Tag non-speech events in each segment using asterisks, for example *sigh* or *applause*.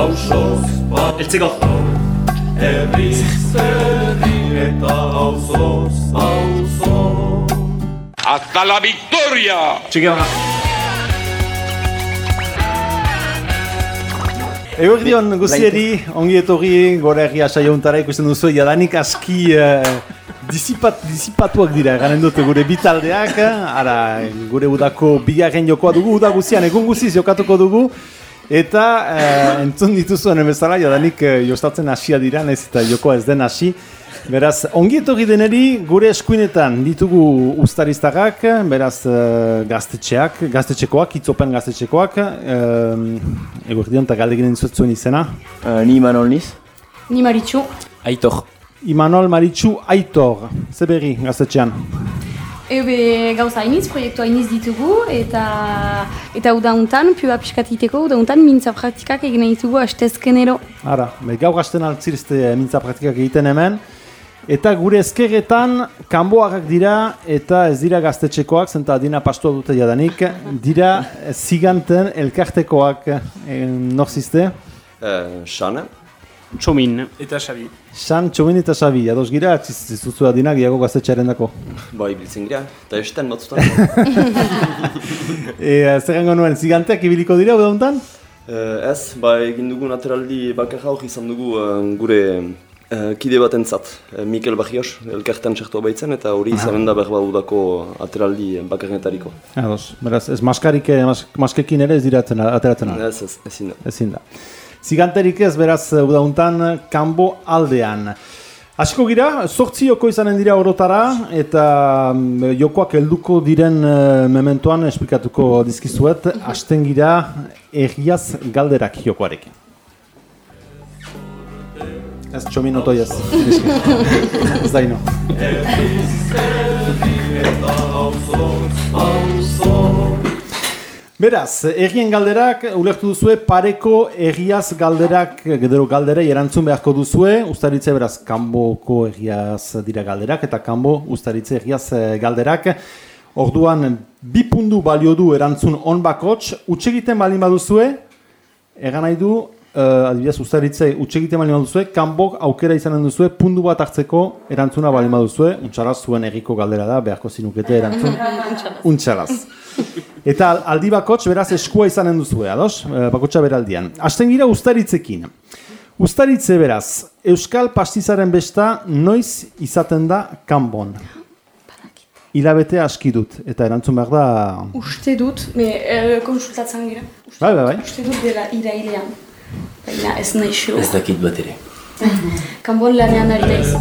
Pausoz, Eltzeko. herriz herri eta auzoz, auzo. ¡Hasta la victoria! Txiki hona. Eguer dion guztieri, ongi etorri gora egia saiontara ikusten duzu, jadanik aski uh, disipat, disipatuak dira, garen dut gure bitaldeak, ara gure udako bigarren jokoa dugu, uda guztian egun guztiz jokatuko dugu, eta uh, entzun dituzuen bezala, jadanik uh, jostatzen hasia dira, naiz eta jokoa ez den hasi, Beraz, ongi etorri deneri gure eskuinetan ditugu ustariztagak, beraz uh, gaztetxeak, gaztetxekoak, itzopen gaztetxekoak, uh, eguerdion eta galdeginen zuen izena. Uh, ni Imanol niz. Ni Maritxu. Aitor. Imanol Maritxu Aitor, ze berri gaztetxean. Ebe gauza hainiz, proiektu hainiz ditugu, eta eta uda untan, pioa piskat iteko, uda untan mintza praktikak egin ditugu astezkenero. Ara, be, gau gasten altzirizte mintza praktikak egiten hemen. Eta gure ezkerretan kanboarrak dira eta ez dira gaztetxekoak, zenta dina pastua dute jadanik, dira ziganten elkartekoak eh, norzizte. Uh, Xana. Txomin. Eta Xabi. San, Txomin eta Xabi, ados gira, zizuzu adinak iago gaztetxearen dako. Bai, biltzen gira. Eta esten batzutan. *laughs* e, zer gango nuen, ziganteak ibiliko dira, uda honetan? uh, ez, ba egin dugun ateraldi bakarra hori izan dugu uh, gure uh, kide batentzat. Uh, Mikel Bajios, elkartan txertua baitzen, eta hori izanen da berba udako ateraldi bakarrenetariko. Ados, beraz, ez maskarik, eh, mas, maskekin ere ez diratzen, ateratzen. Ez, ez, ezin da. Ezin da. Ziganterik ez, beraz, udauntan, kanbo aldean. Hasiko gira, sortzi joko izanen dira orotara, eta mm, jokoak helduko diren eh, mementoan esplikatuko dizkizuet, hasten gira erriaz galderak jokoarekin. Ez txomin otoi ez. *laughs* ez da ino. Beraz, errien galderak, ulertu duzue, pareko erriaz galderak, gedero galderei erantzun beharko duzue, ustaritze beraz, kanboko erriaz dira galderak, eta kanbo ustaritze erriaz eh, galderak. Orduan, bi pundu balio du erantzun on bakots, utxegiten balin baduzue, egan nahi du, uh, adibidez, ustaritze utxegiten balin baduzue, kanbok aukera izanen duzue, pundu bat hartzeko erantzuna balin baduzue, untxaraz zuen erriko galdera da, beharko zinukete erantzun, untxaraz. Eta al- aldi bakots beraz eskua izanen duzue, ados? Eh, Bakotsa beraldian. Hasten gira ustaritzekin. Ustaritze beraz, Euskal pastizaren besta noiz izaten da kanbon. Hilabete aski dut, eta erantzun behar da... Uste dut, me, e, konsultatzen gira. Uste, Bai, bai, bai. uste dut dela irailean. Baina ez nahi xo. Ez dakit bat ere. *laughs* Kanbon lanean ari naiz.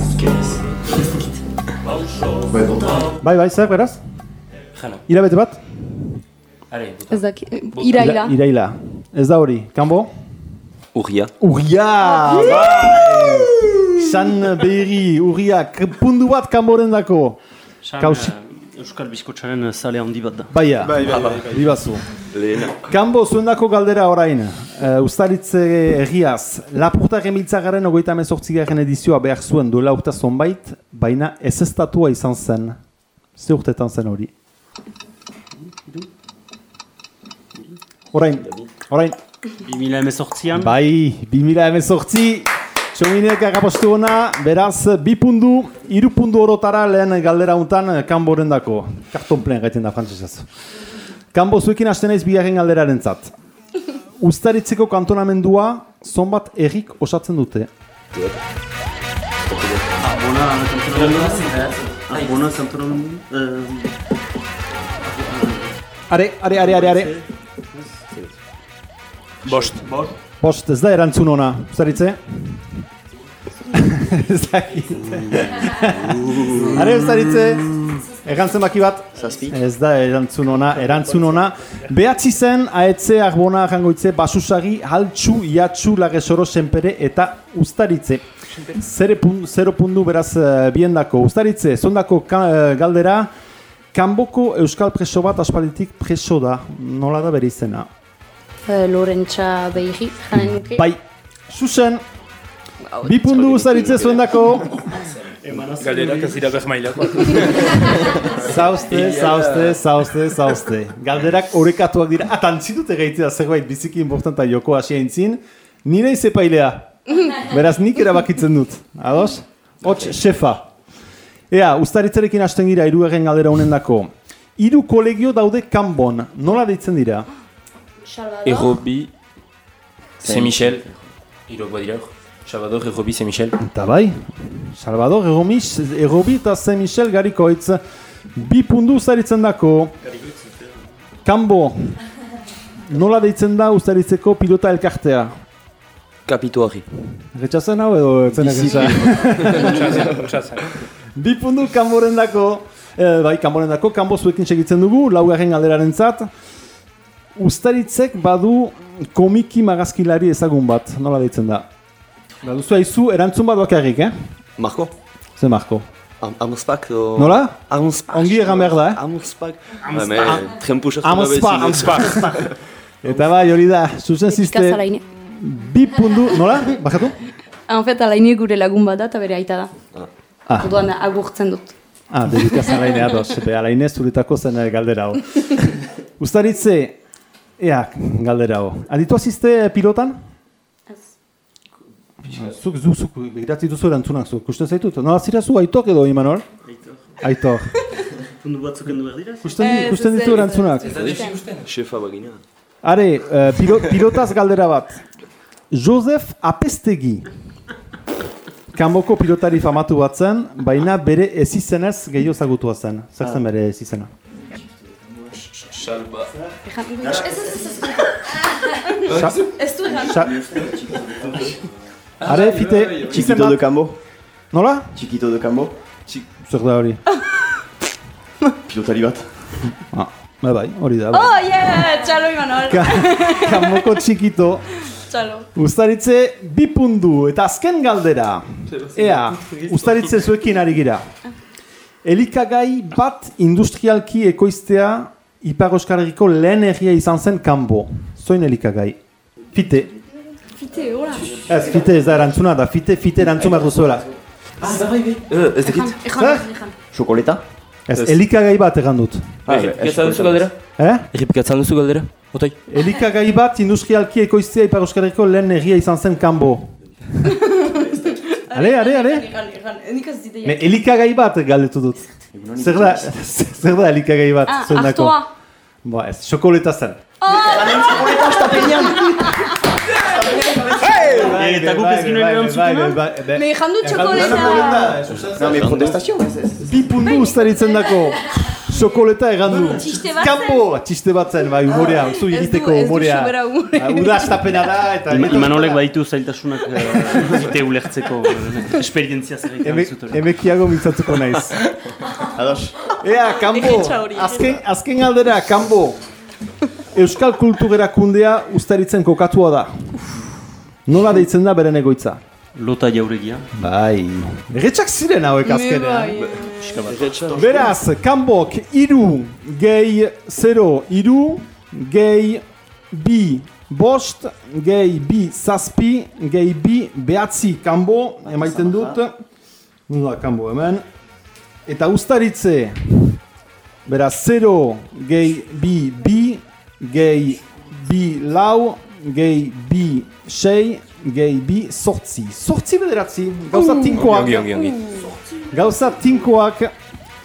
Bai, bota. Bai, bai, zer beraz? Jana. Hilabete bat? Are. Ez daki, iraila. Ira- Iraila. Ez da hori, kanbo? Urria. Urria! Bai! San berri, urria, k- pundu bat kanboren dako. San, Kausi- eh, Euskal Bizkotxaren zale handi bat da. Baia, bai, bai, bai, bibazu. Lehena. Kanbo, zuendako galdera orain, uh, ustaritze erriaz, Lapurtaren biltzagaren ogoita emezortzigaren edizioa behar zuen duela urte zonbait, baina ez estatua izan zen. Ze urtetan zen hori? Orain, orain, 2000 emezortzian. bai, 2000 emezortzi, txominek agapostu hona, beraz, bi pundu, iru pundu orotara lehen galdera untan kanboren dako. Karton plen gaiten da frantzesez. Kanbo zuekin hasten naiz bigarren galderaren zat. Uztaritzeko kantonamendua zonbat errik osatzen dute. Bona, kantonamendu. Ah, bona, kantonamendu. Eh, Are, are, are, are, are. Bost. Bost. Bost, ez da erantzun ona, Uztaritze? *laughs* ez da Are, Uztaritze? Egantzen baki bat? Zazpi. Ez da erantzun ona, erantzun ona. Behatzi zen, aetze, arbona, jangoitze, basusagi, haltsu, iatsu, lagesoro, senpere eta ustaritze. Zere pun, zero pundu beraz uh, biendako. Ustaritze, zondako ka, eh, galdera, kanboko euskal preso bat aspalditik preso da. Nola da bere izena? Uh, Lorentza Beiri, janen nuke. Bai, zuzen, bi pundu ustaritze zuendako. Galderak ez dira behmailakoak. *laughs* Zauzte, zauzte, zauzte, zauzte. Galderak orekatuak dira. Atantzi dute gaitzea zerbait biziki importanta joko hasi aintzin. Nire izepailea. *laughs* Beraz, nik erabakitzen dut. Ados? Hots, shefa. Ea, ustaritzarekin hasten gira hirugarren galdera honen dako. Hiru kolegio daude kanbon. Nola deitzen dira? Errobi, Saint-Michel. Irok badira hor. Salvador, Errobi, Saint-Michel. Eta bai, Salvador, Erromis, Errobi eta Saint Michel garikoitz. Bi pundu ustaritzen dako. Kanbo. Nola deitzen da ustaritzeko pilota elkartea? Kapituari. Retxazen hau edo etzen egitza? Bi pundu kanboren dako. Eh, bai, kanboren dako, kanbo zuekin segitzen dugu, laugarren galderaren zat. Ustaritzek badu komiki magazkilari ezagun bat, nola deitzen da? Baduzu haizu, erantzun bat bakarrik, eh? Marko? Ze Marko? Am Amuspak do... Nola? Amuspak. Ongi egan behar da, eh? Amuspak. Trempu sartu Amuspak. Eta bai, hori da, zuzen ziste, bi pundu, nola? Bajatu? En fait, alaine gure lagun bat da eta bere aita da. Ah. Orduan agurtzen dut. Ah, dedikaz alaine ados, be, alaine zuretako zen eh, galdera hau. *laughs* Ustaritze, ea, galdera hau. Aditua ziste eh, pilotan? Zuk, zu, zuk, begiratzi duzu erantzunak zu, kusten zaitut? Nola zira zu, aitok edo, Imanol? Aitok. Pundu batzuk endu behar dira? Kusten, Eh, kusten ditu erantzunak. Shefa bagina. Are, eh, pilo, pilotaz galdera bat. Josef Apestegi. Kanboko pilotari famatu bat zen, baina bere ez izenez gehiago zagutua zen. Zer zen bere ez izena? Salba. Sa- Ez du egan. sa- Are, fite, izen Chiquito de bat. Cambo. Nola? Chiquito de Cambo. Zer da hori? Pilotari bat. Ah, bai, bai, hori da. bai. Oh, yeah! Txalo, Imanol. Ka- Kanboko txikito. Txalo. Ustaritze bi pundu eta azken galdera. Ea, ustaritze zuekin ari gira. Elikagai bat industrialki ekoiztea Ipar Euskal Herriko lehen egia izan zen kanbo. Zoin elikagai. Fite. Fite, hola. Ez, fite ez da erantzuna da. Fite, fite erantzun behar duzuela. Eh, Ez dakit. Ejan, ejan. Chokoleta. Ez, elikagai bat egan dut. Errepikatzen duzu galdera? Eh? Errepikatzen duzu galdera? Otoi? Elikagai bat industrialki ekoiztea Ipar Euskal Herriko lehen egia izan zen kanbo. *laughs* Ale, ale, ale. Me, elikagai bat galdetu dut. Zer da, *laughs* zer da elikagai bat Ah, artoa. Ba ez, xokoleta zen. Eta guk ez ginoen erantzutena? Me ejan du txokoleta. No, mi protestation. Bi pundu ustaritzen dako. Xokoleta egan du. Txiste. Kampo, txiste bat zen, bai, humorea, zu Ez egiteko ez humorea. Ah, Uda astapena da, eta... Ima, Imanolek baditu zailtasunak eh, zite ulertzeko eh, esperientzia zer egiten emekiago mintzatuko naiz. Ados. Ea, hori. azken, azken aldera, kanbo. Euskal kultugerakundea ustaritzen kokatua da. Nola deitzen da beren egoitza? Lota jauregia. Bai. Erretxak ziren hauek azkenean. bai. Beraz, kanbok iru, gehi zero iru, gehi bi bost, gehi bi zazpi, gehi bi behatzi kanbo, emaiten dut. Nola kanbo hemen. Eta ustaritze, beraz, zero, gehi bi bi, gehi bi lau, gehi bi sei, gehi bi sortzi. Sortzi bederatzi, gauza tinkoak. Ongi, ongi, ongi. Gauza tinkoak,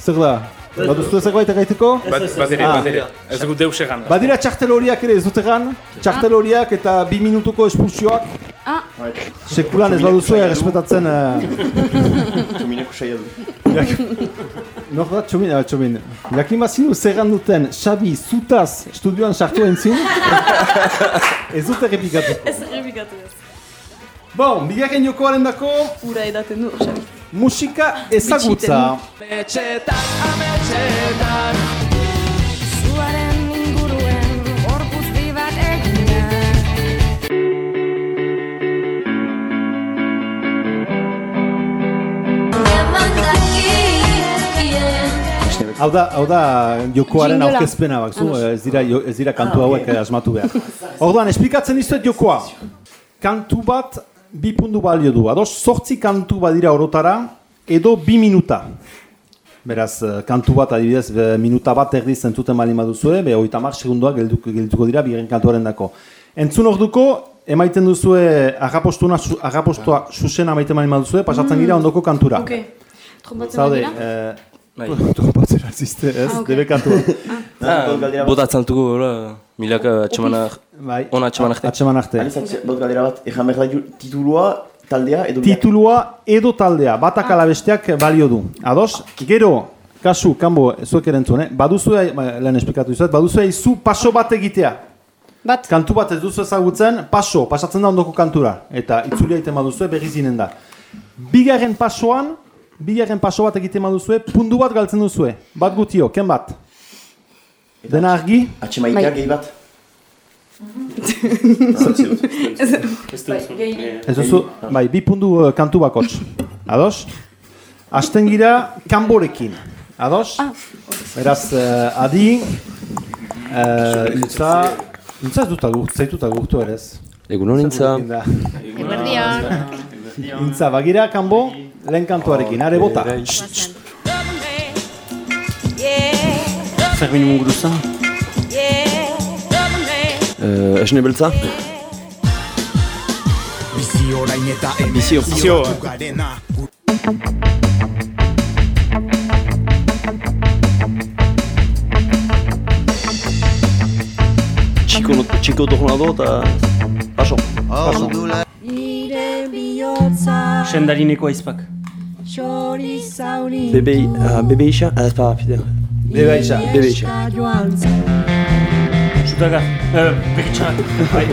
zer da? Baduzu zerbait egiteko? Badere, Ah. badere. Ez dugu deus egan. Badira txartel horiak ere ez dut egan, txartel horiak eta bi minutuko espulsioak. Ah. Sekulan ez baduzu errespetatzen... Uh, Txomineko saia du. *laughs* Nor da, txomin, ah, txomin. Jakin bazinu zer duten Xabi zutaz estudioan sartu entzin. *laughs* ez dut errepikatu. Ez errepikatu. Bon, bigarren jokoaren dako Ura edaten du, Xabi. musika ezagutza. Zuaren inguruen gorputz bi bat egina Hau da, hau da jokoaren aurkezpena bak, zu, ez dira, ez dira kantu hauek eh, asmatu behar. Orduan, esplikatzen dizuet jokoa. Kantu bat, bi puntu balio du. Ados, sortzi kantu badira orotara, edo bi minuta. Beraz, eh, kantu bat adibidez, be, minuta bat erdi zentzuten bali maduzue, be, oita mar segundoak gelduko, gelduko dira, bigarren kantuaren dako. Entzun orduko, emaiten duzue agapostuna, su- agapostua susena maiten mani duzue, pasatzen gira ondoko kantura. Ok. Trombatzen Zaude, eh, Bai. *laughs* trompatzen azizte, ez? Ah, ok. Debekatu. Ah, Bot galdera bat. Botatzen altuko, hola, milaka atxemana, Bai. ona atxeman arte. Atxeman arte. Bot galdera bat, ejan behar da titulua, taldea, edo biak. Titulua edo taldea, batak ala besteak balio du. Ados? Gero, kasu, kanbo, zuek erentzun, eh? Baduzue, ba, lehen esplikatu izuet, baduzue izu paso bat egitea. Bat. Kantu bat ez duzu ezagutzen, paso, pasatzen da ondoko kantura. Eta itzulia egiten baduzue, berriz zinen da. Bigarren pasoan, bigarren paso bat egiten baduzue, pundu bat galtzen duzue. Bat gutio, ken bat? Dena argi? Atxemaitea Bai. gehi bat. Ez duzu, bai, bi pundu uh, kantu bakots. Ados? Asten gira kanborekin. Ados? Beraz, uh, adi, uh, intza, intza ez dut agurtu, zaitut agurtu ere ez. Egun honintza. Intza, bagira kanbo, lehen kantuarekin, are bota. Zer bine munguruza? Uh, esne beltza? Bizio. Zio, Txiko, txiko tornado eta... Paso. Paso. Nire bihotza Sendarineko aizpak. Bebe, uh, bebe isa? Ez pa, isa. Bebe isa. joan zen Zutaga, eh, berritxarak. Bai.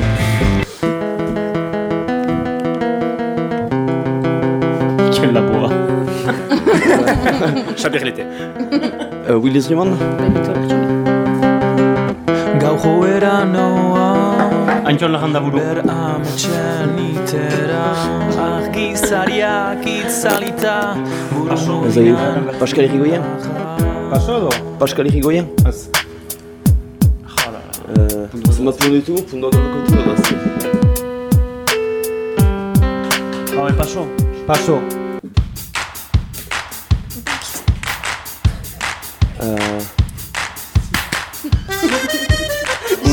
Quel laboa. Xabier Lete. Uh, Willis Riemann? Gau joera noa Antxon laganda buru. Ber ametxen itera Argizariak itzalita Buru Ez da Paskal Irigoyen? Paso edo? Paskal Irigoyen? Ez. Uh, zenbat pundu ditu? Punduak aldeko ditu edo ez? Hau, e paso. Paso. Uh,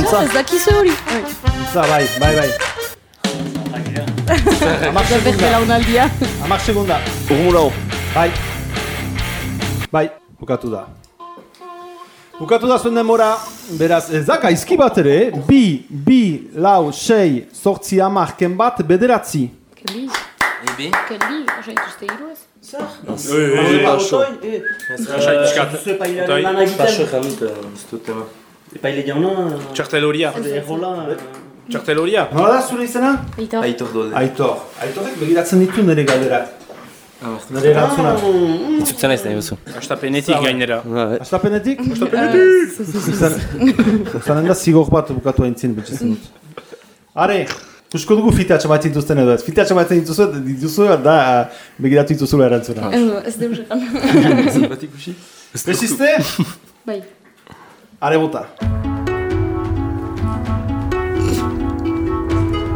Zo, ez dakizu hori. Intza, bai, bai, bai. Amak Beste segunda. launaldia. Amak segunda. Urmurao. Bai. Bai, bukatu da. Bukatu da zuen denbora, beraz, ez da gaizki bat ere, bi, bi, lau, sei, sortzi amarken bat, bederatzi. Kelli. Ebe? Kelli, osa ituzte hiru ez? Paso. Xai piskat. Otoi. Paso ejan dut, ez dut ema. Epaile jauna... Txarteloria. Errola... Txarteloria. Nola da zure izena? Aitor. Aitor. Aitor. Aitorek begiratzen ditu nire galderak. Nire erantzunak. Zutzen ez da guzu. Astapenetik gainera. Astapenetik? Astapenetik? Zanen da zigor bat bukatu aintzin betxezen dut. Are, Usko dugu fitatxa bat zintuzten edo ez. Fitatxa bat zintuzuen, dituzu da begiratu dituzula erantzuna. Ez deus egan. Besizte? Bai. Are bota.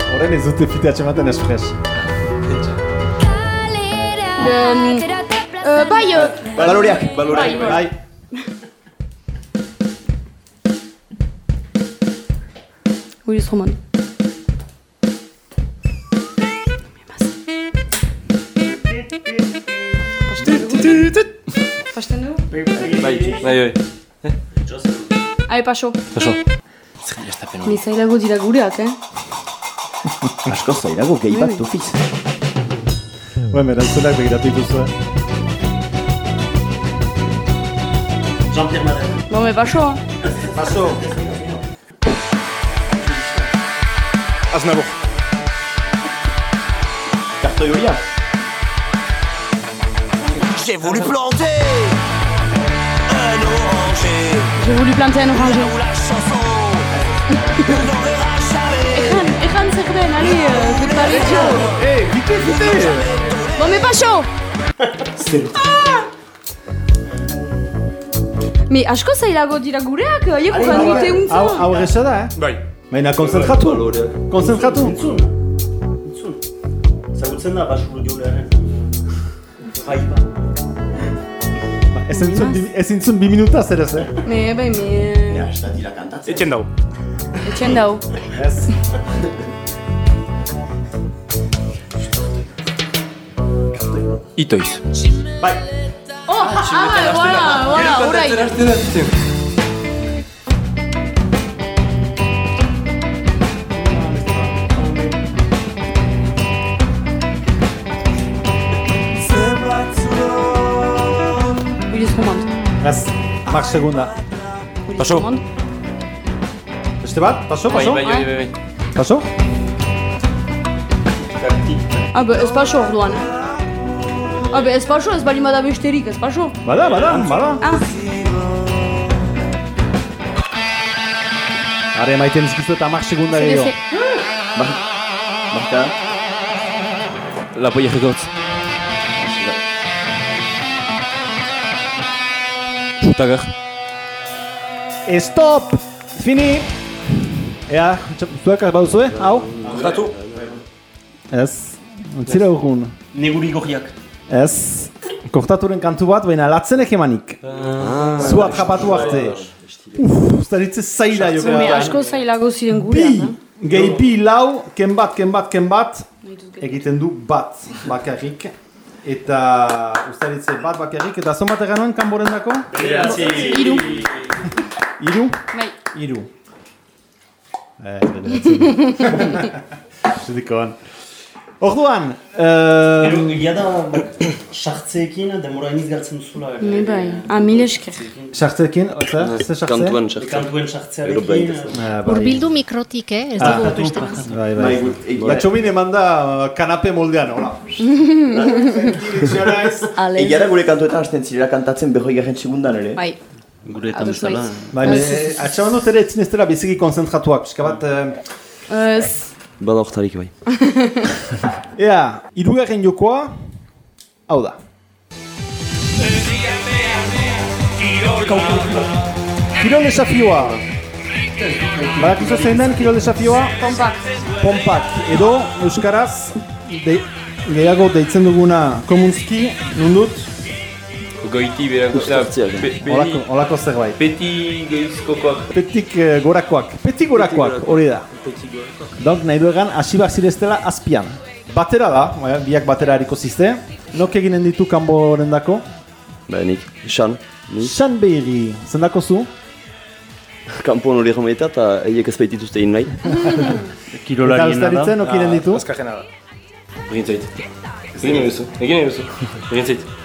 Horren ez dute fitatxa baten espres. Um, uh, bai, uh, Baloriak. bai, bai. Bai. Willis Roman. Fasten du? Bai, bai, bai. Hai, paso. Paso. Zer astapen hori. Nizailago dira gureak, eh? Asko zailago gehi bat tofiz. Bueno, erantzunak begiratu dituzue. Jean-Pierre Madère. Bon, me paso. Paso. Aznabur. Kartoi horia. J'ai voulu planter un oranger J'ai voulu planter un oranger. Où la chanson n'en verra jamais Ejan, ejan zer den, ali, uh, futbaletxo. Eh, bite, bite! Bon, me paso! Me asko zailago dira gureak, haiek ukan dute Hau, untza. hau erresa da, eh? Bai. Baina konzentratu. Konzentratu. Entzun. Entzun. Zagutzen da, basuru jolearen. Bai, ba. Ez entzun, ez entzun bi minutaz ere, eh? Me, bai, me... Ja, ez da dira kantatzen. Etxen dau. Etxen dau. Ez. Itoiz. Bai. Oh, ah, voilà, voilà, orai. Willis Romand. Ez, Max segunda. Paso. Beste bat? Paso, Bai, paso? bai, bai, bai, bai. Paso? Ah, be, ez paso orduan. Ah, be, ez paso, ez bali bada besterik, ez paso. Bada, bada, bada. Ah, Are maiten izkizu eta Max segunda ze, gehiago. ze. Marka. La polla jekotz. Putagar. Stop! Fini! Ea, zuek baduzue, hau? Jatu. Ez. Ontzira urgun. Neguri gogiak. Ez. Kortaturen kantu bat, baina latzenek emanik. Zua trapatu arte. Uff, ustaritze zaila Me jokera. asko zailago ziren Bi! gurean. Gehi bi lau, ken bat, ken bat, ken bat, egiten du bat bakarrik. Eta ustaritze bat bakarrik, eta zon bat egan nuen kanboren dako? Iru. *laughs* Iru? Bai. Iru. Eh, bederatzi. *laughs* Zidikoan. Orduan, uh, egia da, sartzeekin *clears throat* demora iniz galtzen duzula. ere. Me bai. Ah, mil esker. sartzeekin, oza, ze sartze? Kantuan E, sartzen. Kantuen sartzearekin. baita. Eh, bai. Urbildu mikrotik, eh? Ez Ah, dugu beste bat. Bai, Bai, bai. egia. Ba, eman da uh, kanape moldean, hola. *laughs* Egia da gure kantuetan hasten zirela kantatzen behoi garen segundan ere. Bai. Gure eta bezala. Bai, me- atxaban dut ere etzin ez dela biziki konzentratuak, pixka bat, eh, Ez. Bada oktarik bai. *laughs* ea, irugarren jokoa, hau da. Kirol desafioa. Badakizu zein den kirol desafioa? Pompak. Pompak, edo Euskaraz, de, gehiago deitzen duguna komunski, nundut, Goiti. Uztartziak. Be- olako, olako zerbait. Beti goizkokoak. Petik eh, gorakoak, petik gorakoak, hori da. Donk nahi du egan, hasi zireztela azpian. Batera da, eh, biak batera hariko zizte. Nok eginen ditu kanboren dako? Ba, nik. Xan. San behiri, zendako zu? *laughs* Kampuan hori jameita eta eiek ez baitituzte egin nahi. *laughs* Eta Kirolariena da. ustaritzen, nok eginen ditu? Azkarrena da. Egin zait. Egin duzu. Egin nahi duzu. Egin zait.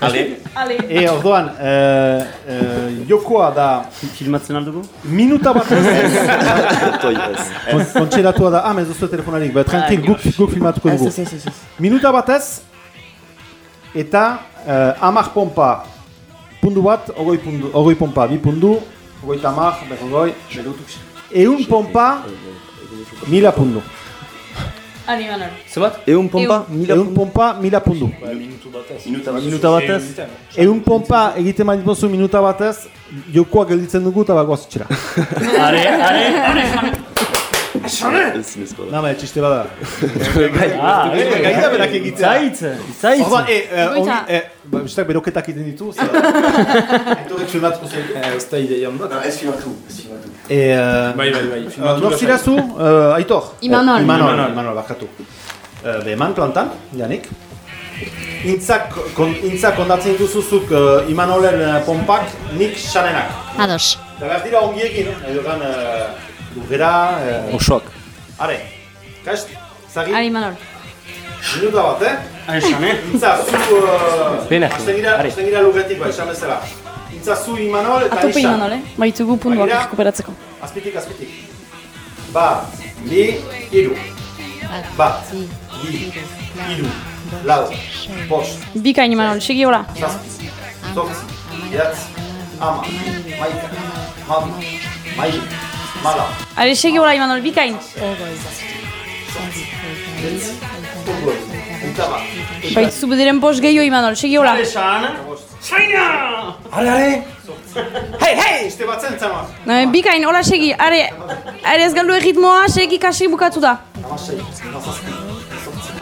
Ale. Ale. E, orduan, eh, eh, jokoa da Filmatzen aldugu? minuta bat *laughs* ez. Kontxeratua da, ah, ez duzu telefonarik, ba, tranquil, guk, guk filmatuko dugu. Ez, ez, ez. Minuta eta uh, amak pompa, pundu bat, ogoi, pundu, ogoi pompa, bi pundu, ogoi tamak, berrogoi, eun pompa, mila pundu. Ali, Manuel. Zebat? Eun pompa? Mila Eun pompa, mila pundu. Minuta batez. Eun pompa egiten bali bozu minuta batez, jokoa gelditzen dugu eta bagoaz itxera. Are, are, are. *laughs* Ez nezko da. Nama, txiste bada. *laughs* Ah, Eh, gaita berak egitea. Zaitz, zaitz. Orduan, e, ongi, e, ba, bestak beroketak egiten ditu, zera. *laughs* Aitorek filmatuko zen. Ez da ideia ondo. No, ez filmatu, ez filmatu. E, uh, Bai, bai, bai. Nor zirazu, Aitor? Imanol. Imanol, Imanol, bakatu. Uh, beheman plantan, Janik. Intzak, kon, intzak kondatzen dituzuzuk uh, Imanolen pompak, nik xanenak. Ados. Eta behar dira ongi egin, edo gan, uh, lugera, uh, Osoak. are, kast, zagi, Ali, Manuel. minuta bat, eh? Are, xane. Intza, zu, uh, Pena. hasten gira, Are. hasten gira lugetik, bai, esan bezala. Intza, zu Imanol eta Atope ni xan. Imanol, eh? Baitugu puntuak Bagira. rekuperatzeko. Azpitik, azpitik. Bat, bi, hiru. Bat, bi, hiru, lau, bost, Bikain, Imanol, segi hola. zazpi, zortzi, idatzi, ama, maika, mabi, mai, mala, Ale, segi hola, Imanol, bikain. urgoi, unta bat. Baituzu bederen bost gehiago, Imanol, segi hola. Are, xan. Zaina! Are, are! Hei, hei! Este bat zen, zama. No, bikain, hola segi, are, are ez galdu erritmoa, segi kasi bukatu da. Amasei,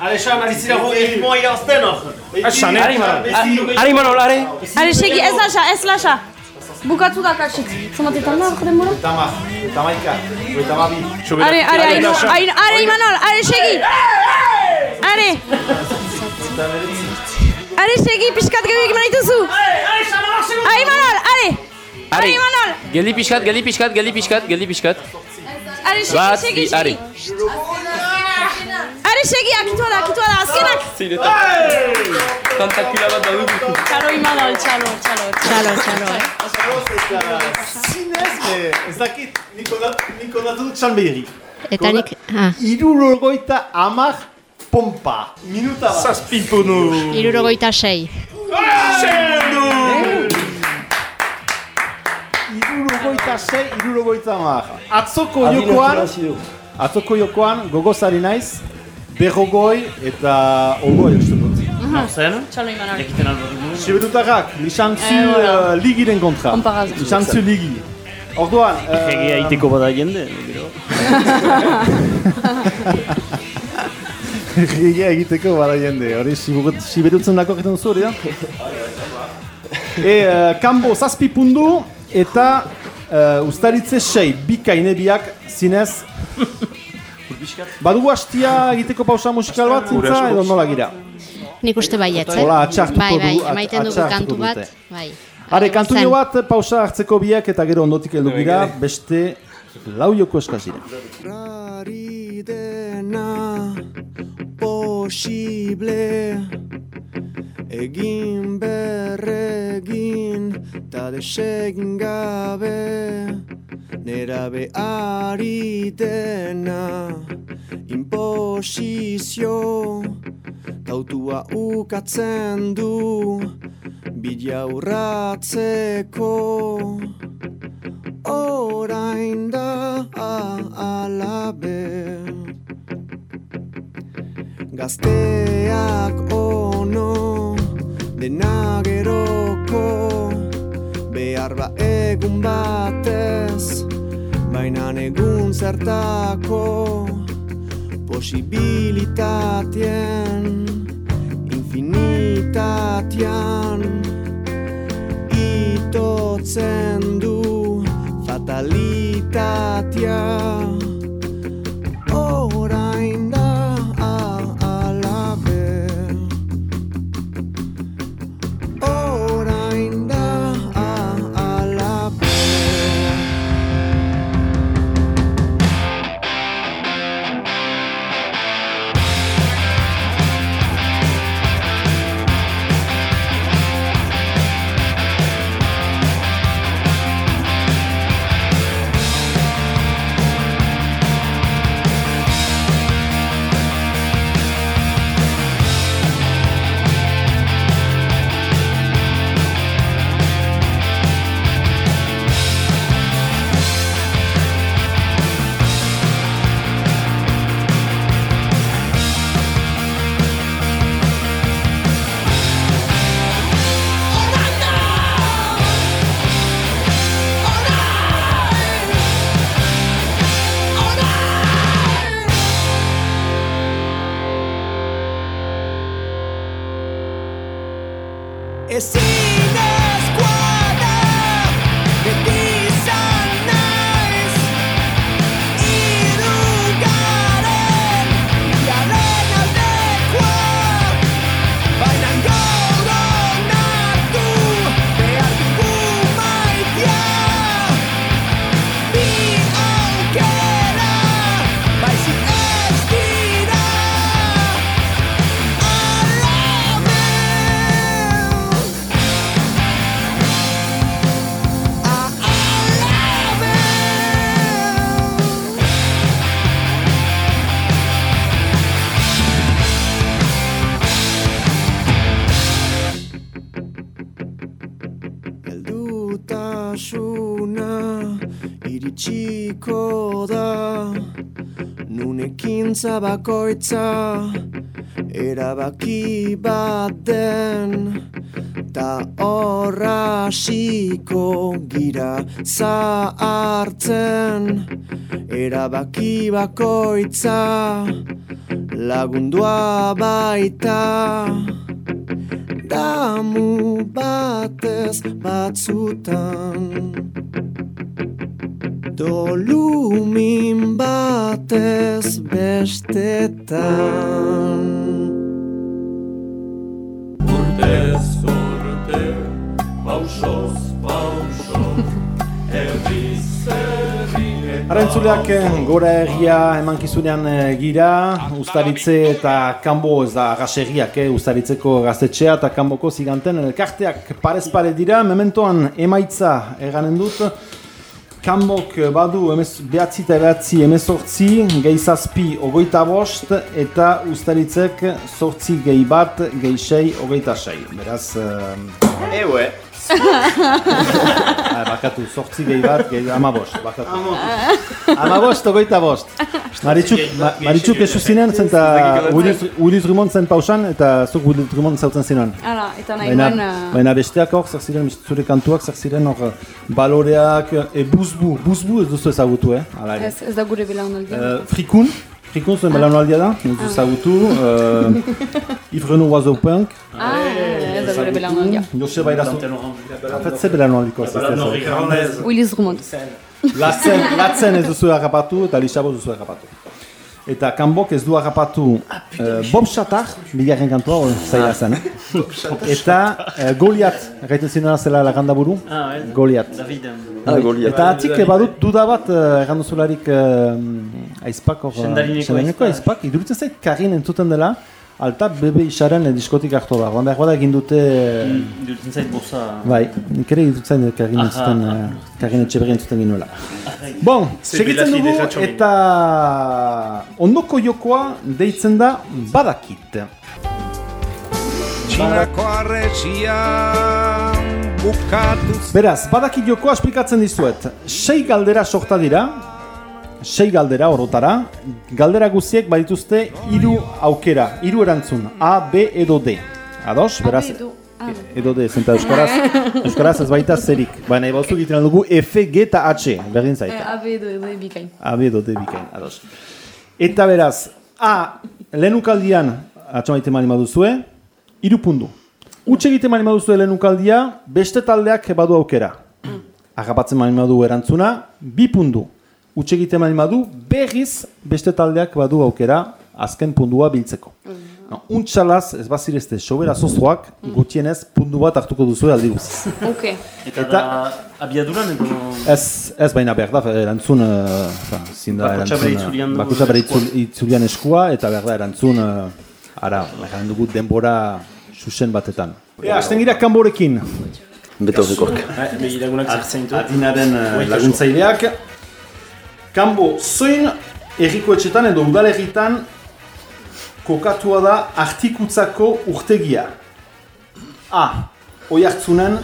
Are, xan, ari zira hori ritmoa irazten hor. Ari Manol. Ari Manol, are. Are, segi, ez lasa, ez lasa. Bukatu da kasik. Zamatetan da, jode mora? eta ma, eta maika, eta mabi. Are, are, aino, aino, are, Imanol, are, segi! Are! Eta. Are, segi, pixkat gehiago egin dituzu. Ai, Manol, are. Are, Are, Manol. geldi pixkat, geldi pixkat, geldi pixkat, geldi pixkat. Are, segi, segi, are. segi. Are, segi, akitua da, akitua da, azkenak. Zireta. Tantakula bat da dugu. Txalo Imanol, txalo, txalo. Txalo, txalo. Zinez, eh, ez dakit, niko dat- niko datu dut txan behirik. Eta nik, ah, Irurogoita amar pompa. Minuta bat. Zazpipunu. irurogoita sei. Irurogoita sei, irurogoita amar. Atzoko jokoan, atzoko jokoan, gogozari naiz, berrogoi eta ogoi uste dut. Zen? Txalo Imanol. Ekiten albo dugu. Uh, ligiren kontra. Lixantzu ligi. Orduan, uh, Egia iteko bada jende. gero. Egia egiteko bada jende, hori siberut- siberutzen dako egiten duzu hori da? e, uh, kanbo zazpi pundu eta uh, ustaritze sei, bikaine biak zinez. Badugu hastia egiteko pausa musikal bat zintza edo nola gira? Nik uste baietz, eh? Hola, atxartuko Bai, bai, emaiten dugu kantu bat, bai. Are, kantu bat pausa hartzeko biak eta gero ondotik heldu gira, beste lau joko eskazira. Rari dena posible Egin berregin ta desegin gabe Nera behari dena imposizio Tautua ukatzen du bidea urratzeko. Orain da alabe. Gazteak ono dena geroko. Behar ba egun batez Baina egun zertako Posibilitatien Infinitatian. Itotzen du fatalitatea bakoitza erabaki bat den Ta horra hasiko gira zahartzen. Erabaki bakoitza lagundua baita Damu batez batzutan Dolumin batez bestetan. Urtez urte Pausoz pauso eta Arantzuleak gora egia emankizunean eh, gira, ustaritze eta kanbo ez da gasegiak, eh, ustaritzeko gaztetxea eta kanboko ziganten elkarteak parez pare dira, mementoan emaitza eganen dut, Kanbok badu emez, behatzi eta behatzi emezortzi, gehi zazpi ogoita bost, eta ustaritzek zortzi gehi bat, gehi sei, ogoita sei. Beraz, uh, Eue. *laughs* ah, bakatu, zortzi gehi bat, gehi ama bost, bakatu. Ama bost, ogoita bost. Maritxuk, ma, Maritxuk esu zinen, zenta Willis, Willis Drummond zen pausan, eta zuk Willis Drummond zautzen ziren. Hala, eta nahi Baina, guen... uh, baina besteak hor, zer ziren, zure kantuak, zer ziren hor, baloreak, e, buzbu, buzbu ez duzu ezagutu, eh? Hala ere. Ez, ez da gure belaunaldia. Uh, frikun, frikun zuen belaunaldia da, ez duzu ezagutu. Uh, *laughs* Yves Renaud was punk. Ah, ez da gure belaunaldia. Joseba Irazu. En fait, ze belaunaldiko. ez ez ez. Willis Drummond. Latzen, latzen ez duzu agapatu eta Lisabo duzu agapatu. Eta kanbok ez du agapatu uh, Bob Shatar, bigarren kantua, zaila zen, eh? *laughs* Eta uh, Goliat, gaiten zinera zela laganda buru? Ah, bai. Goliat. Ah, Goliat. Eta atik badut duda bat, uh, errandu zularik uh, aizpak hor... Sendarineko sendarineko aizpak. Iduritzen zait Karin entzuten dela, alta bebe isaren eh, diskotik hartu da. Ganda bada egin dute... eh, Duritzen zait boza... Bai, nik ere idutzen Karin Aha. entzuten, uh, Karin etxeberri entzuten ginuela. Bon, segitzen dugu eta ondoko jokoa deitzen da badakit. Txinako arretxia bukatu Beraz, badakit jokoa esplikatzen dizuet. Sei galdera sorta dira, sei galdera orotara, galdera guztiek badituzte hiru aukera, hiru erantzun, A, B edo D. Ados, beraz, ah. edo D, zenta euskaraz, euskaraz ez baita zerik. Baina ebauzu egiten dugu F, G eta H, berdin Eh, zaita. AB edo edo bikain. A, B edo D bikain, ados. Eta beraz, A, lehenukaldian, atxamaiten mani baduzue, hiru pundu. Utsi egiten mani baduzue lehenukaldia, beste taldeak badu aukera. Agapatzen mani badu erantzuna, bi pundu. Utsi egiten mani badu, berriz beste taldeak badu aukera, azken pundua biltzeko. No, untxalaz, ez bazirezte, sobera zozoak, gutienez, pundu bat hartuko duzu aldi guziz. Ok. Eta da abiaduran edo... Ez, ez baina behar da, erantzun, uh, fa, zin da Bakotxa bere itzulian eskua. eta behar da erantzun, uh, ara, behar dugu denbora susen batetan. Ea, hasten gira kanborekin. Beto rekork. Ditu. Adinaren uh, laguntzaileak. Kanbo, zoin erriko etxetan edo udalerritan kokatua da artikutzako urtegia. A. Oiartzunen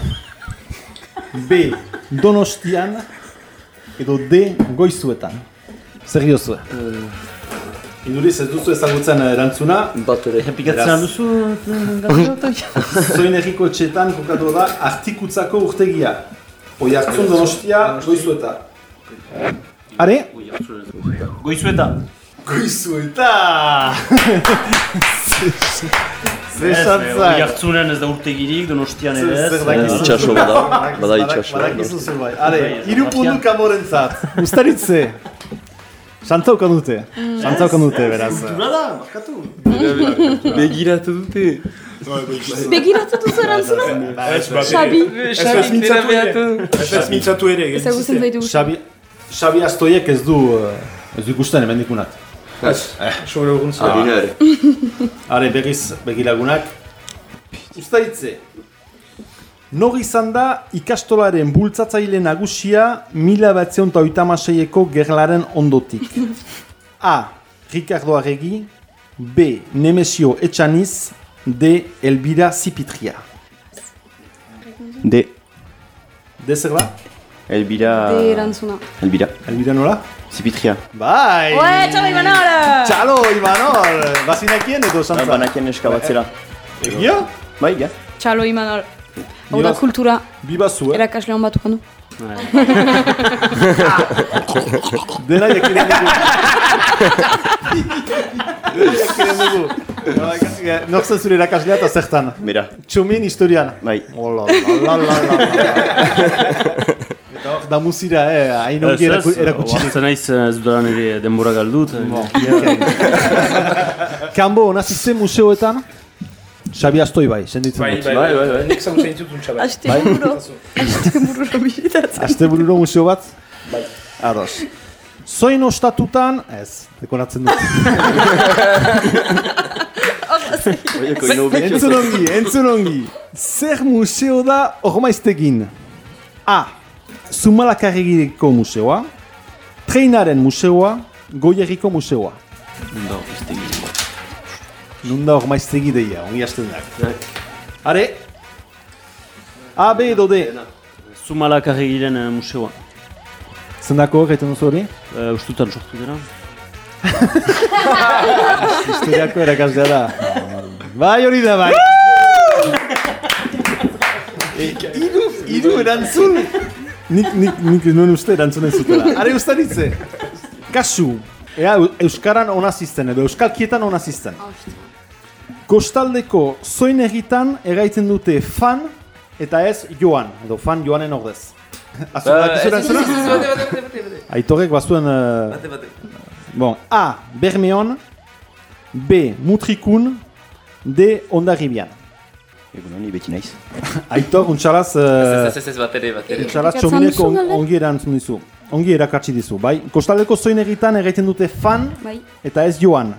B. Donostian edo D. Goizuetan. Zer diozue? Iduriz ez duzu ezagutzen erantzuna. Bat ere. Errepikatzen Beraz. alduzu? Zoin erriko etxetan kokatua da artikutzako urtegia. Oiartzun Donostia Goizueta. Are? Goizueta. Goizueta! Ez, santzak? jartzunen ez da urtegirik, donostian ere ez. Zer dakizu? Itxaso bada, bada itxaso. Badakizu zer bai. Are, iru pundu kamorentzat. Ustaritze. Santzaukan dute. Santzaukan dute, beraz. Dura da, markatu. Begiratu dute. Begiratu duzu erantzuna? Xabi. Ez mintzatu ere. Xabi, Xabi Astoiek ez du, eh, ez du ikusten hemen dikunat. Sobre urruntzu. Adina ere. *laughs* Are, berriz begiragunak. Ustaritze. Nor izan da ikastolaren bultzatzaile nagusia mila batzeon eta oitamaseieko gerlaren ondotik. A. Ricardo Arregi B. Nemesio Etxaniz D. Elbira Zipitria D. D zer da? Elbira... De erantzuna. Elbira. Elbira nola? Zipitria. Bai! Oe, txalo Imanol! Txalo, Imanol! Bazinakien edo Ah, santza? Banakien eskabatzera. Egia? Bai, ja. Txalo Imanol. Hau da kultura Bibazu, eh? erakasle hon batuko du. *laughs* Dena jakiren dugu. Jakiren dugu. Nortzen zure irakaslea eta zertan? Bera. Txumin historian. Bai. Ola, la, la, la, la. Da musira, eh, hain ongi eraku- erakutsi. Oartzen naiz ez dudan ere denbora galdut. *laughs* Kanbo, nazizte museoetan? Xabi Astoi bai, senditzen Bai, dut. bai, bai, bai, bai. Nik zagutzen ditut untxa bai. *laughs* Aste bururo. Aste bururo. Aste bururo museo bat? Bai. Ados. Zoin ostatutan, ez, dekoratzen dut. entzun ongi, entzun ongi. Zer museo da ormaiztegin? A. Zumalakarregiriko museoa, Treinaren museoa, Goierriko museoa. Nunda ormaiztegi. Nunda ormaiztegi deia, ongi hasten da. Are, A, B edo D. Zumalak arregiren uh, museoa. Zendako egiten duzu hori? Uh, ustutan sortu dira. *laughs* Historiako erakaslea da. Bai hori da, bai. Iru, iru erantzun. Nik, nik, nik nuen uste erantzunen zutela. Are ustaritze. Kasu. Ea, Euskaran onazizten edo Euskalkietan onazizten. Kostaldeko zoin egitan egaitzen dute fan eta ez joan, edo fan joanen ordez. Bate, bate. Aitorek bazuen... Uh... Bate, bate. Bon, A. Bermeon B. Mutrikun D. Ondarribian Egun honi beti naiz. *laughs* Aitor, untxalaz... Ez, Uh, ez, ez, ez, batere, batere. untxalaz Ikatzen txomineko duzu, on, ongi erantzun dizu. Ongi erakatsi dizu, bai? Kostaldeko zoin egitan egiten dute fan Bai. eta ez joan.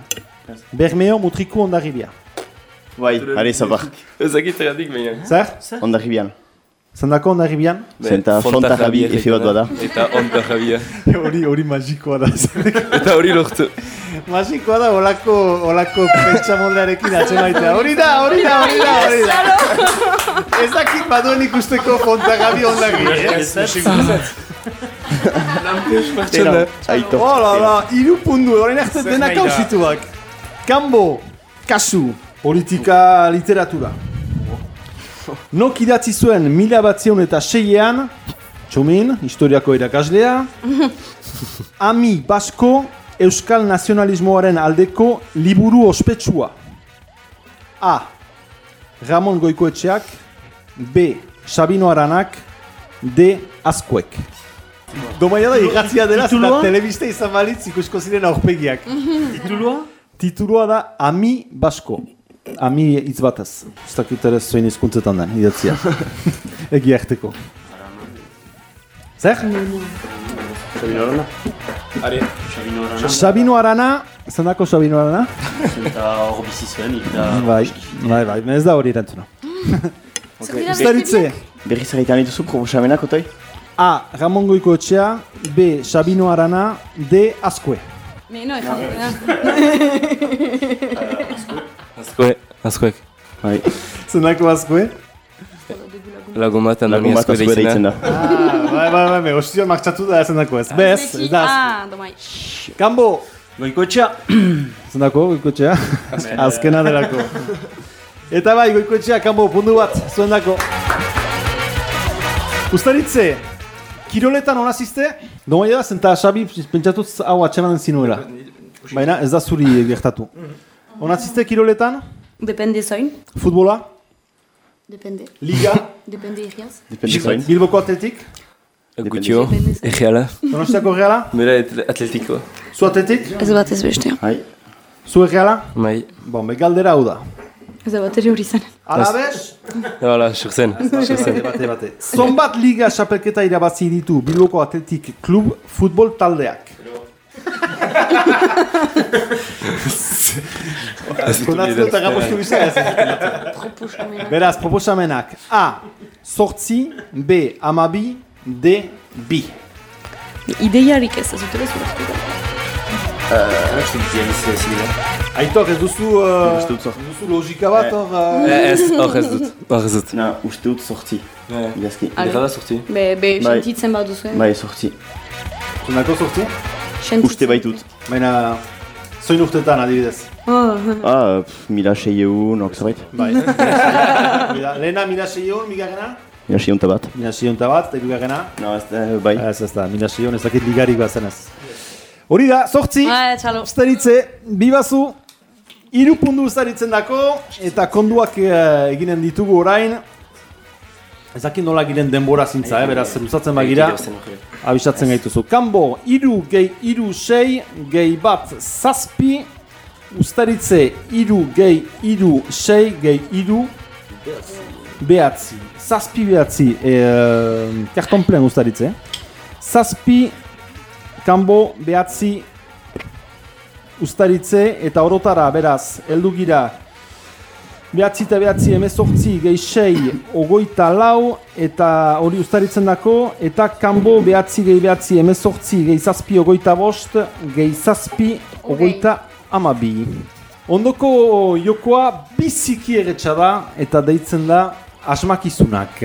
Bermeo, Mutriku, Ondarribia. Bai, are zabar. *laughs* Ez dakit egatik, baina. Zer? Onda Zendako Ondarribian? Zenta fonta jabi efe bat bada. Eta onta jabia. *laughs* hori hori magikoa da. *laughs* Eta hori lortu. magikoa da olako, olako pentsa moldearekin atzemaitea. Hori da, hori da, hori da, hori da. *laughs* Ez dakit baduen ikusteko fontagabi ondarri. Ez, ez, Pertsona. Aito. Hola, hola, iru pundu, orain arte Zer denak hausituak. Kambo, kasu, politika literatura. Nok idatzi zuen mila batzion eta seiean, txomin, historiako irakaslea, *laughs* Ami Basko, Euskal Nazionalismoaren aldeko liburu ospetsua. A. Ramon Goikoetxeak, B. Sabino Aranak, D. Azkuek. Domaia da irratzia dela, Titulua? telebista izan balitz ikusko ziren aurpegiak. Titulua? Titulua da Ami Basko. Ami hitz batez. Ez dakit ere zoin izkuntzetan den, idatzia. Egi erteko. Zer? Sabino Arana. Are, Sabino Arana. Sabino Arana, zendako Sabino Arana? Eta hor bizi zuen, eta... Bai, bai, bai, ez da hori erantzuna. Ustaritze, Berriz egiten dituzu proposamenak, otoi? A. *laughs* *laughs* Ramon Goikoetxea, B. Sabino Arana, D. Azkue. Me, no, ejan. *laughs* Azkoe, azkoek. Bai. *laughs* Zendako Azkue? Lagun bat, azkoe azkue deitzen da. Ah, bai, bai, bai, bai, ostio martxatu da zendako ez. Bez, ez da Azkue. Ah, domai. Kambo, Goikoetxea. *clears throat* zendako Goikoetxea? Azkena delako. *laughs* Eta bai, Goikoetxea, kanbo, pundu bat, zuen dako. Ustaritze, kiroletan onazizte? Domaia da, zenta Xabi pentsatuz hau atxemanen zinuela. Baina ez da zuri gertatu. Onazizte kiroletan? Depende zoin. Futbola? Depende. Liga? Depende irriaz. Depende zoin. Bilboko atletik? Gutio, egeala. Donostiako reala? Bera et- atletiko. Zu atletik? Ez bat ez bestea. Hai. Zu? Bai. Bon, be galdera hau da. Ez da bat ere hori zen. Alabez? Hala, surzen. *laughs* Bate, bate. Zonbat liga xapelketa irabazi ditu Bilboko Atletik Klub futbol taldeak? *laughs* Konatzen eta gapostu gisa ez. Beraz, proposamenak. A. Sortzi. B. Amabi. D. Bi. Ideiarik ez, ez dut ere zureztu. Aitor, ez duzu, uh, dut ez duzu logika bat hor? uh, Eh, Ez, hor ez dut. *laughs* Hor ez dut. Na, uste dut sortzi. Idazki. Ale. Dira da sorti. Be, be, Bai. sentitzen bat duzu. Bai, sortzi. Zunako sortzi? Uste baitut. Baina, zoin urtetan adibidez. Oh, Ah, pff, mila sei egun, ok zerbait. Bai. *laughs* Mila- Lehena mila seion, migarrena? Mila sei honta bat. Mila seion eta bat, eta hirugarrena? No, ez da, bai. Ez, ez da, mila seion, ez dakit ligarik bat zenez. Hori da, sortzi, Ah, txalo. ustaritze, bibazu, hiru pundu ustaritzen dako, eta konduak eh, eginen ditugu orain. Ez dakit nola giren denbora zintza, eh, beraz, luzatzen bagira, abisatzen gaituzu. Kanbo, iru gehi iru sei, gehi bat zazpi, Uztaritze iru gehi iru sei gehi iru behatzi. Zazpi behatzi e, karton plen uztaritze. Zazpi kanbo behatzi ustaritze eta orotara beraz heldu gira behatzi eta behatzi emezortzi gehi sei ogoita lau eta hori ustaritzen dako eta kanbo behatzi gehi behatzi emezortzi gehi zazpi ogoita bost gehi zazpi ogoita amabi. Ondoko jokoa biziki erretxa da eta deitzen da asmakizunak.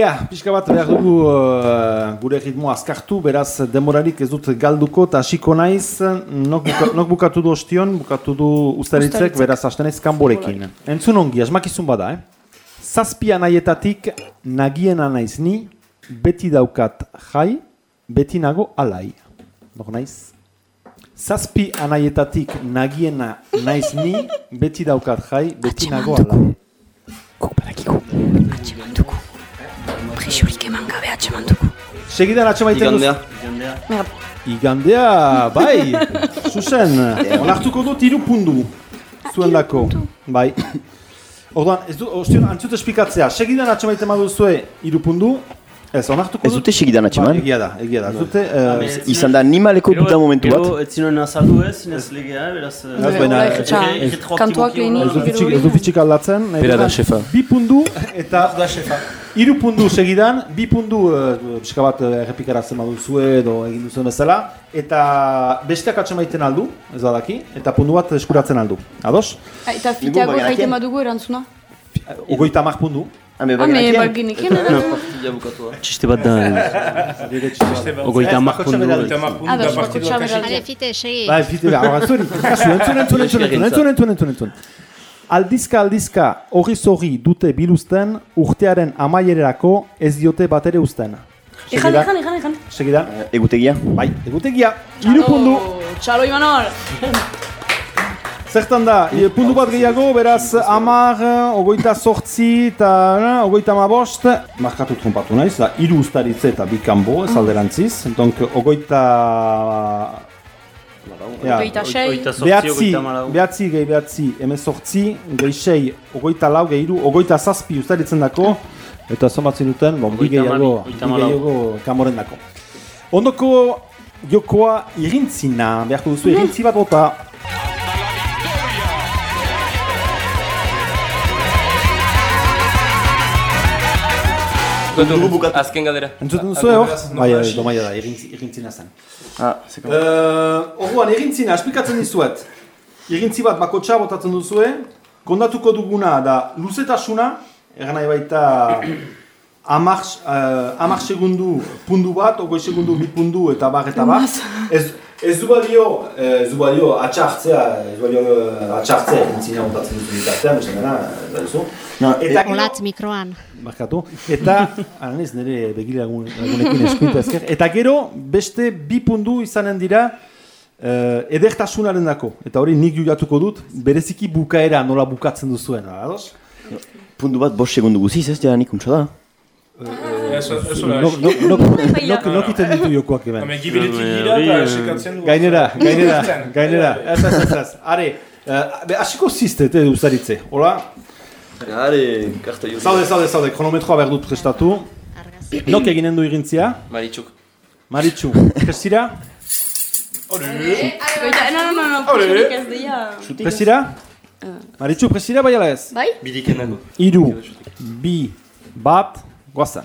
Ea, pixka bat behar dugu uh, gure ritmo azkartu, beraz demorarik ez dut galduko eta hasiko naiz, nok, buka, nok bukatu du ostion, bukatu du ustaritzek, beraz hasten naiz kanborekin. Entzun ongi, asmakizun bada, eh? Zazpi anaietatik nagiena naiz ni, beti daukat jai, beti nago alai. Nok naiz? Zazpi anaietatik nagiena naiz ni, beti daukat jai, beti nago alai. Presiorik eman gabe atxeman dugu. Segidan atxemaiten duz- Igandea. Igandea. Igandea, bai, zuzen, onartuko dut hiru pundu, zuen dako, bai. Orduan, ez du, ostion, antzut espikatzea, segidan atxemaiten baduzue hiru pundu, ez, onartuko Ez dut? dute segidan atxeman? Ba, egia da, egia da, ez dute, eh, Izan da animaleko duda momentu Gero, bat. ez zinuen azaldu ez, zinez legea, beraz... eh, Ez, baina- eh, eh, kantuak lehenik, ez du gero fitxik, aldatzen. Bera da shefa. Bi pundu eta hiru pundu segidan, bi pundu uh, pixka bat eh, errepikaratzen baduzue edo egin duzuen bezala, eta besteak atxemaiten aldu, ez badaki, eta pundu bat eskuratzen aldu. Ados? Eta fiteago jaiten badugu erantzuna. Ogoita hamar pundu. Hame Hame, bagenekien erantzuna. Partida bukatu da. Txiste bat da, ogoita hamar pundu. Ados, bakotxa bera. Ale, fite, segi. Bai, fite, kasu, entzun, entzun, entzun, entzun, entzun, entzun, entzun, entzun. Aldizka, aldizka, hori zorri dute biluzten, urtearen amaiererako ez diote batere uzten. Ejan, ejan, ejan, ejan. Segidan, Egutegia. bai, egutegia, hiru pundu. Txalo, Imanol. Zertan da, e, puntu bat gehiago, beraz, amar, ogoita sortzi eta eh, ogoita amabost, markatu trompatu naiz, da, hiru ustaritze eta bi kanbo, ez alderantziz, donk, ogoita... Ja, sei. Ogoita sortzi, Behatzi, behatzi gehi behatzi, emezortzi, gehi sei, ogoita lau, gehi iru, ogoita zazpi ustaritzen dako, eta zomatzen duten, bon, bi gehiago, bi gehiago kamoren dako. Ondoko jokoa irintzina, beharko duzu irintzi bat bota. Dugu bukatu. Azken galdera. Entzuten duzu, hor? Bai, bai, domaia da, irintzi, irintzina zen. Ah, zeko. Uh, Orduan, irintzina, esplikatzen dizuet. Irintzi bat bakotxa botatzen duzue, kondatuko duguna da luzetasuna, egan nahi baita amak, uh, amak segundu pundu bat, ogoi segundu bi pundu eta bar eta bat. Ez, ez du balio, eh, ez du balio atxartzea, ez du balio eh, atxartzea irintzina botatzen duzu bitartean, esan dena, da duzu. No, Eta gero- Olatz mikroan. Barkatu. Eta, aran ez nire begile lagun, lagunekin eskuita ezker. Eta gero, beste bi pundu izanen dira uh, edertasunaren dako. Eta hori nik jugatuko dut, bereziki bukaera nola bukatzen duzuen, ados? Puntu bat bost segundu guziz ez, ja nik untsa da. Nok, nok, nok, nok, nok iten ditu jokoak. Hemen gibiletik gira eta esikatzen du. Gainera, gainera, gainera. Ez, ez, ez, ez. Are, uh, be, hasiko ziztet, eh, uzaritze. Hola? Are, karta jo. Zaude, zaude, zaude, kronometroa behar dut prestatu. Nok eginen du irintzia? Maritxuk. Maritxu, prestira? Goita, no, no, no, no, presiorik ez deia. Prestira? Maritxu, prestira bai ala ez? Bai? Bidiken dago. Iru, bi, bat, goazan.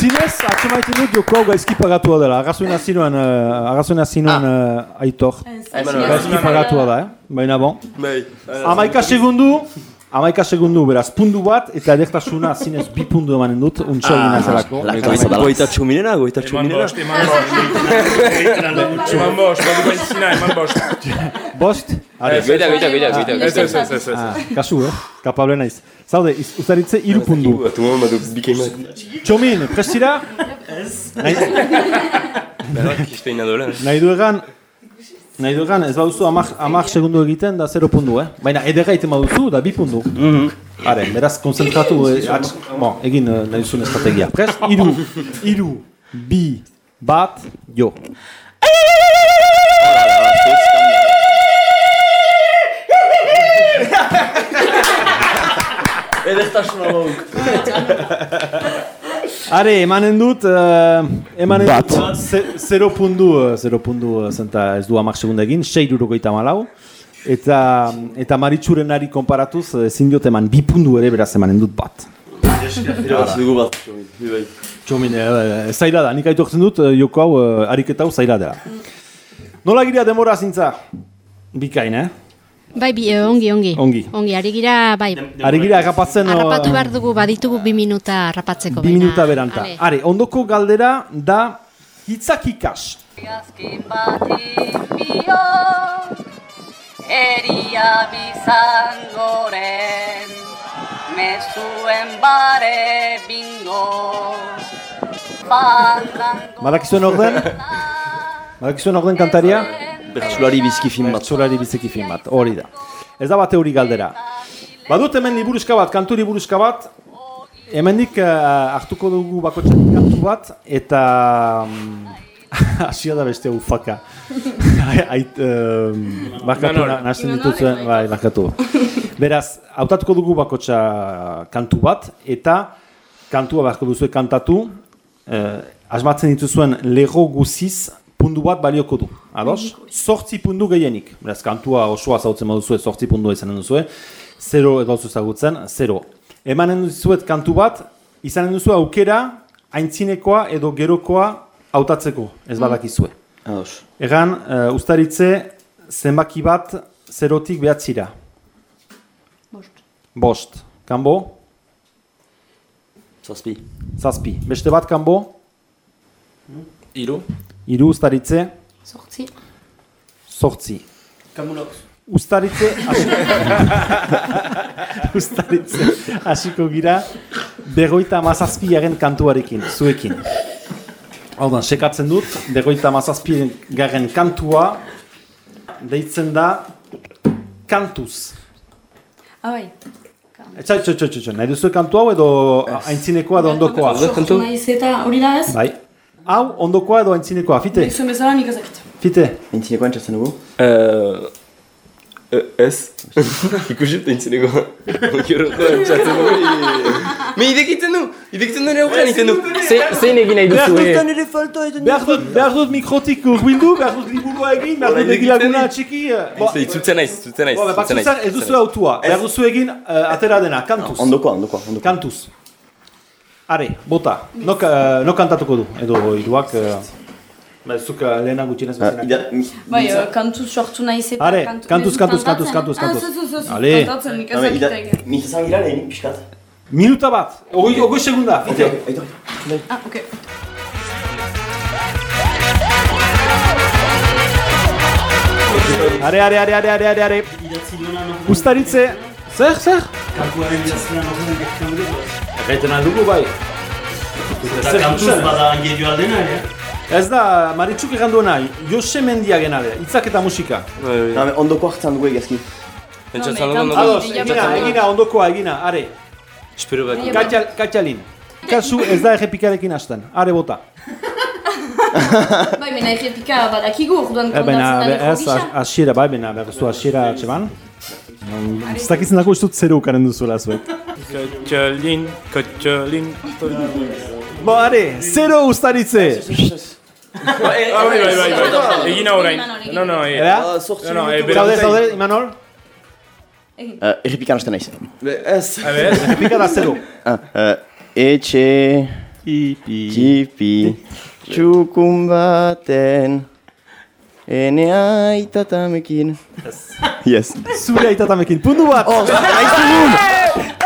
Zinez, atxemaiten dut joko hau gaizki pagatua dela. Arrazoina zinuen, uh, arrazoina zinuen uh, aitor. Gaizki pagatua da, eh? Baina bon. Bai. Amaika segundu, Amaika segundu, beraz, pundu bat, eta edertasuna zinez bi pundu emanen dut, untxo egin azalako. Goita txuminena, goita Eman txuminena. bost, eman bost. *laughs* Eman bost, eman bost. Bost? Goita, goita, goita. Ez, ez, ez, ez, ez. Ah, kasu, eh? Kapable naiz. Zaude, ustaritze iru pundu. Bikainak. Txomin, prestira? Dola. nahi du egan, nahi du egan, ez baduzu amak, amak segundu egiten da 0 pundu, eh? Baina edera egiten baduzu, da bi pundu. Hare, beraz, konzentratu, eh, atx, bon, egin eh, nahi duzun estrategia. Prest, iru, iru, bi, bat, jo. Edertasuna bauk. *laughs* Are, emanen dut, uh, emanen dut, ze- zero pundu, eh, zero pundu, eh, zenta ez du amak segunda egin, sei durogoita malau, eta, eta maritxurenari konparatuz, eh, ezin diot eman bi pundu ere beraz emanen dut bat. Irabazi dugu bat. Txomin, eh, zaila da, nik aitortzen dut, eh, joko hau, eh, ariketa hau zaila dela. Nola gira demora zintza? Bikain, eh? Bai, bi, eh, ongi, ongi. Ongi. Ongi, ari gira, bai. Ari gira agapatzen... Harrapatu behar dugu, baditugu bi minuta harrapatzeko. Bi baina- minuta beranta. Ale. Are, ondoko galdera da hitzak ikas. Azkin bati bio Eria bizangoren Mezuen bare bingo Fandango Badakizuen orden? *laughs* Badakizuen orden kantaria? Bertsulari bizki film bat. Bertsulari biziki film bat, hori da. Ez da bate hori galdera. Badut hemen liburuzka bat, kantu liburuzka bat, hemendik uh, hartuko dugu bakotxetik kantu bat, eta mm, *laughs* hasia da beste ufaka. *laughs* Ait, um, barkatu Imanol. na- nahasten dituzuen, bai, barkatu. Beraz, hautatuko dugu bakotxa kantu bat, eta kantua beharko duzue kantatu, eh, asmatzen dituzuen lego guziz, pundu bat balioko du. Ados? Zortzi pundu gehienik. Beraz, kantua osoa zautzen baduzue, zortzi pundu izanen duzue. Zero edo ezagutzen, zero. Emanen duzuet kantu bat, izanen duzu aukera, aintzinekoa edo gerokoa hautatzeko, ez badakizue. Ados. Egan, uh, ustaritze, zenbaki bat, zerotik behatzira. Bost. Bost. Kanbo? Zazpi. Zazpi. Beste bat, kanbo? Iru. Iru ustaritze, Sortzi. sortzi. Kamulok. Ustaritze, *laughs* ustaritze, hasiko gira, berroita mazazpiaren kantuarekin, zuekin. Hau sekatzen dut, berroita mazazpiaren kantua, deitzen da, kantuz. Ah, bai. Etxai, txai, txai, txai, txai, nahi duzu kantu hau edo aintzinekoa edo ondokoa? Sortu naiz eta hori da ez? Bai. Hau, ondokoa edo aintzinekoa, fite? Zuen bezala nik ezakit. Fite? Entzineko entzatzen dugu? Eh, eh, ez. *laughs* Ikusi dut entzineko. Gero entzatzen dugu. Me idekitzen du. Idekitzen du nire aurrean egiten du. Ze- Zein egin nahi duzu, eh? ere falta eta Behar dut, behar dut mikrotik urbildu, behar dut liburua egin, behar dut begilaguna txiki. eh, bo- Ze, Itzutzen naiz, itzutzen naiz. Naiz, batzutan ez duzu autua, behar duzu egin eh, atera dena, kantuz. Ondokoa, ondokoa, ondokoa. Kantuz. Are, bota, nok, uh, nok kantatuko du, edo iruak, uh, ba, zuk uh, lehena gutxinez bezinak. Bai, eh, kantuz sortu naiz eta Are, kantu- kantuz, ez kantuz, kantatzen. kantuz, kantuz, Ah, kantuz. zu, zu, zu, Ale. kantatzen, nik ezakit egin. Nik izan gira lehenik pixkat. Minuta bat, ogoi, ogoi segunda, fite. Ah, ok. Are, are, are, are, are, are, are. Idatzi duena no. Ustaritze, zer, zer? Kantuaren idatzina Gaiten aldugu bai. Eta kantuz bada angerio aldena ere. Ez da, Maritxuk egan duena, Jose Mendia genare, hitzak eta musika. Na, me, ondoko hartzen dugu egazki. Entzatzen dugu, Ados, entzatzen egina, egina, ondokoa, egina, are. Espero bat. Katja, Katjalin. Kasu ez da errepikarekin hasten, are bota. Bai, mena errepika badakigu, orduan Eh, baina, kontatzen da ez, as- hasiera, bai, baina, behar zu hasiera atxeman. Ez dakitzen dago ez dut zero ukaren duzuela zuek. Kotxolin, kotxolin. Bo, are, zero ustaritze! Ah, bai, bai, bai, bai. Egin orain. No, no, eh. Era? No, no, eh, Zaude, zaude, Imanol? Uh, errepikan hasten naiz. Ez. A ver. Errepika da zero. Ah, etxe... Tipi. Tipi... Txukun baten... Ene aitatamekin. Yes. Zure aitatamekin, pundu bat! Oh, naiz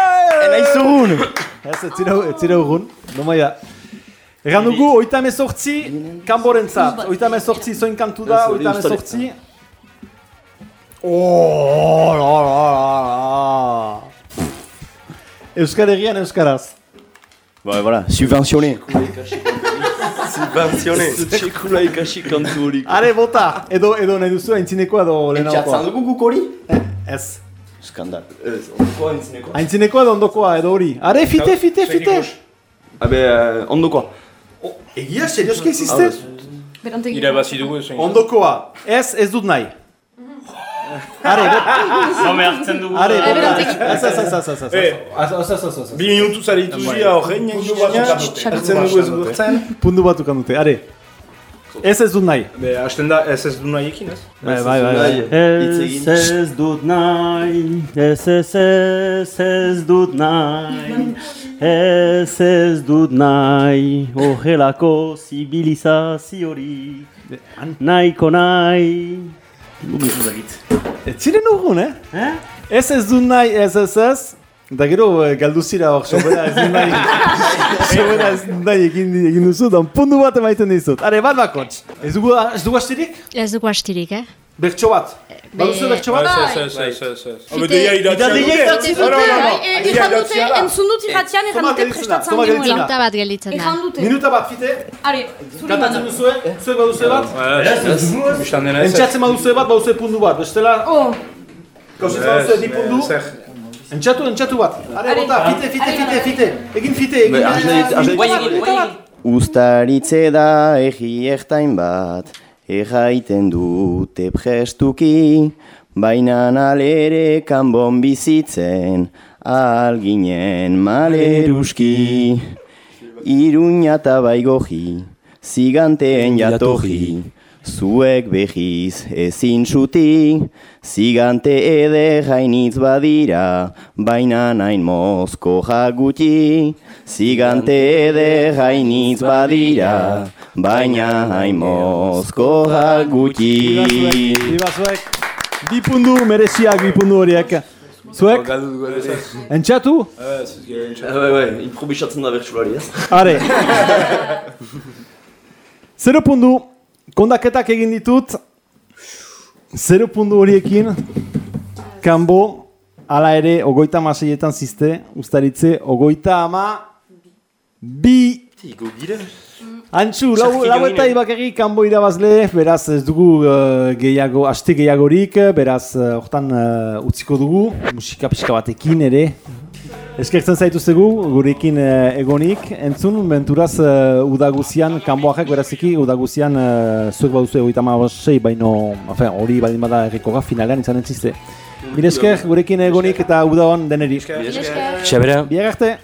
Naiz dugun! *laughs* Ez, ez zira, ez zira urrun, nomaia. Egan dugu, oita emezortzi, kanboren zat. Oita emezortzi zoin kantu da, oita ustari. emezortzi. Oh, la, la, la, la. Euskal Herrian Euskaraz. Ba, voilà, subventionné. Subventioné. Txekula ikasi kantu horik. Are, bota! Edo, edo nahi duzu, aintzinekoa edo lehenagokoa. Entxatzen dugu guk hori? Ez. Skandal. Ez, ondokoa entzineko. Aintzinekoa edo ondokoa edo hori. Are, fite, fite, fite! Abe, eh, ondokoa. Egia, serioski existe? Berantegi. Irabazi dugu esan. Ondokoa. Ez, ez dut nahi. Are, bot. Nome hartzen dugu. Are, berantegi. Ez, ez, ez, ez, ez, ez. Ez, ez. Bi minutu zari dituzia horrein. Hartzen dugu ez gurtzen. Pundu bat ukan dute, are. Ez ez dut nahi. Be, hasten da ez ez du nahiekin ez? Bai, bai, bai. bai. Ez ez dut nahi, ez ez ez ez dut nahi, ez ez dut nahi, horrelako zibilizaziorik, nahiko nahi. Ez ziren urgun, eh? Ez ez dut nahi, ez ez ez. Eta gero, eh, galdu zira hor, sobera ez dut nahi. *laughs* sobera ez dut nahi egin, egin duzu, dan pundu bat emaiten dizut. Are, bat bakots. Ez dugu, ez dugu astirik? Ez dugu astirik, eh? Bertso bat. Baduzu bertso bat? Ez, ez, ez, ez, ez. Habe deia Idatzi dute. dute, No, no, no, no. bai, e- ejan dute, entzun dut irratian, ejan dute prestatzen da. Minuta bat gelditzen da. Dute. Minuta bat, fite. Are, zuri Kantatzen mana. duzue, zuek baduzue bat. Ez, ez, bistan dena ez. Entxatzen baduzue bat, baduzue pundu bat. Bestela, Oh, kausitzen baduzue bi pundu. Entxatu, entxatu bat. Are, bota, fite, fite, fite, fite. Egin fite, egin. Bat. Uztaritze da egi ektain bat, erraiten dute prestuki, baina alere kanbon bizitzen, alginen maleruski. Iruña eta baigoji, ziganteen jatorri, zuek behiz ezin zuti, zigante eder hainitz badira, baina nain mozko jaguti. Zigante eder hainitz badira, baina hain mozko jaguti. Biba zuek. Bi pundu mereziak bi pundu horiek. Zuek? Entxatu? Bai, bai, improvisatzen da bertsulari ez. Are. *laughs* Zero pundu, kondaketak egin ditut. Zero pundu horiekin, kanbo, ala ere, ogoita amaseietan ziste, ustaritze, ogoita ama, bi Igo gira. Antxu, lau, lau eta ibakegi kanbo irabazle, beraz ez dugu uh, gehiago, aste gehiagorik, beraz uh, hortan uh, utziko dugu, musika pixka batekin ere. Eskertzen zaituztegu, gurekin uh, egonik, entzun, benturaz uh, udaguzian, kanboak beraziki, udaguzian uh, zuek baduzu egoita sei, baino, afen, hori baldin bada errekoga finalean izan entziste. Mire esker, gurekin egonik eta udaon deneri. Xabera. Biar arte!